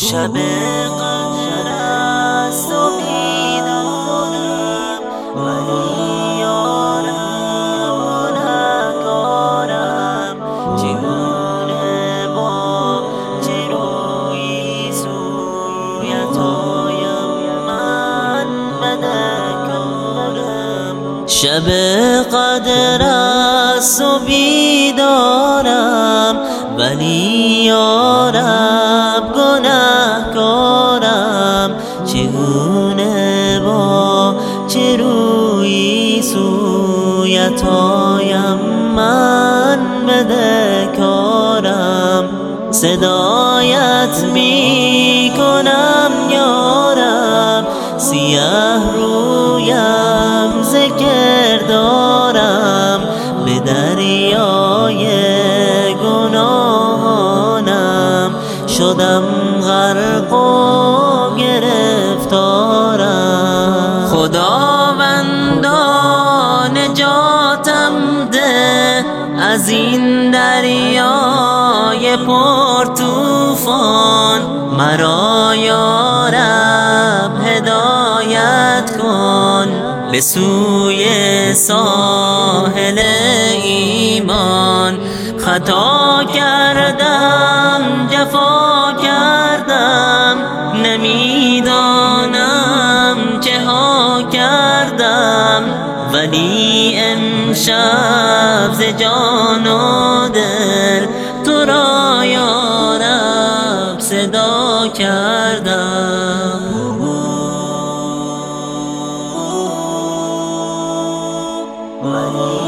شب قدر است و بیدارم ولی یارم گنهکارم چگونه با چه روی سویت آیم؟ من بدهکارم شب قدر است و بیدارم ولی یارب آیم من بدهکارم صدایت می کنم یارم. سیه رویم ذکر دارم. به دریای گناهانم. شدم غرق و گرفتارم. نجاتم ده از این دریای پر توفان مرا یارب هدایت کن به سوی ساحل ایمان. خطا کردم جفا کردم. امشب ز جان و دل تو را یارب صدا کردم. ولی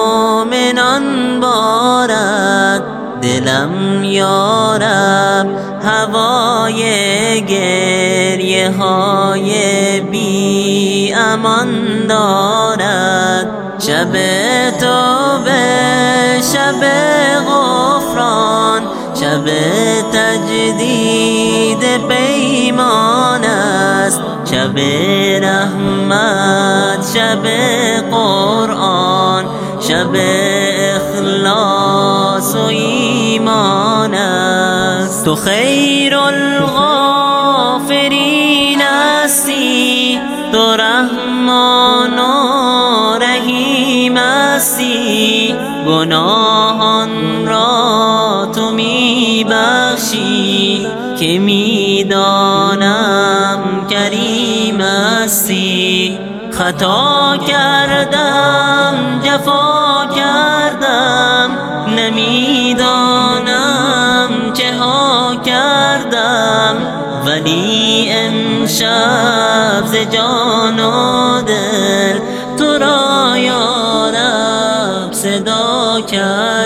دلم یارب هوای گریه های بی امان دارد. شب توبه شب غفران شب تجدید پیمان است. شب رحمت شب قرآن شب اخلاص و ایمان است. تو خیر الغافرین هستی. تو رحمان و رحیم هستی. گناهان را تو می بخشی که می دانم کریم هستی. خطا کردم جفا کردم. ولی امشب ز جان و دل تو را یارب صدا کردم